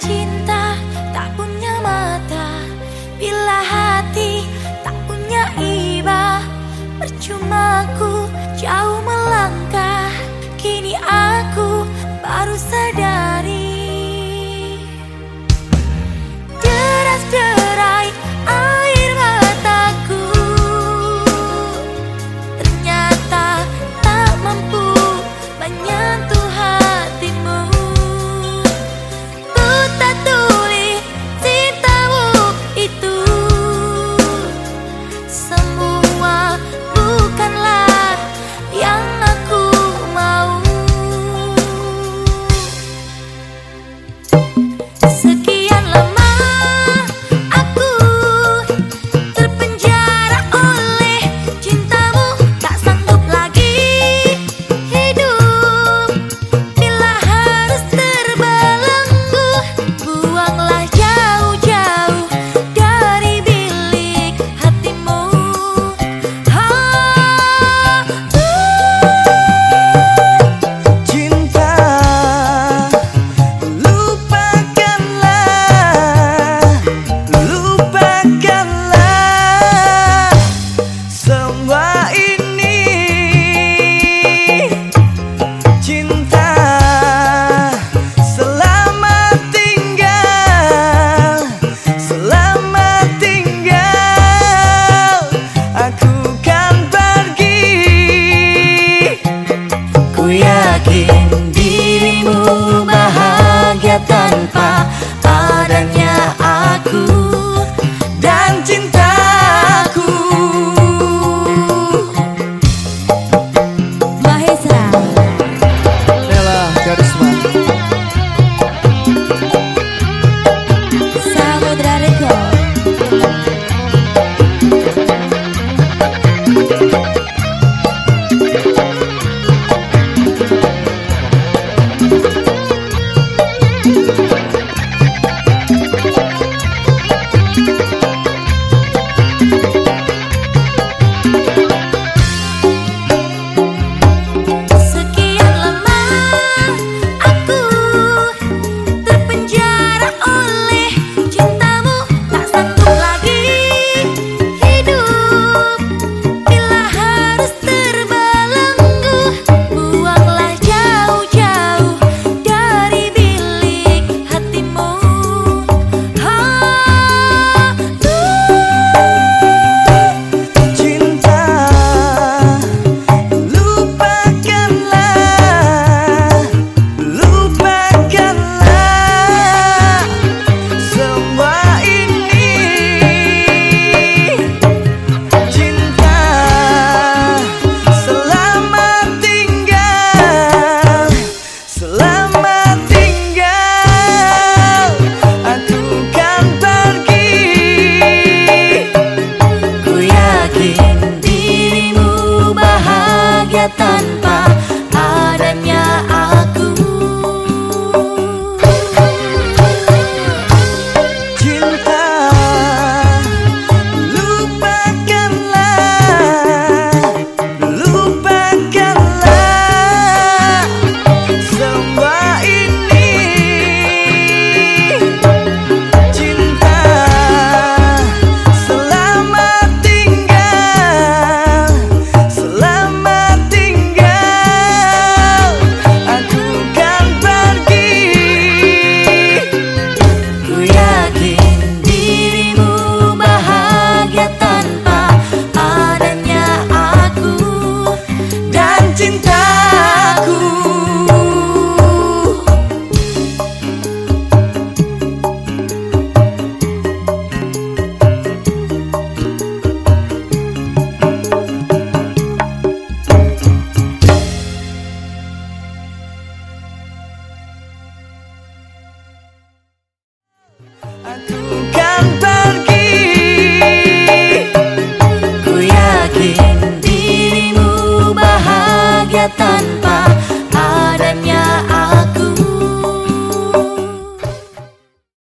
cinta tak punya mata Bila hati tak punya iba Percuma trampa. Cintaku. Aku kelihatan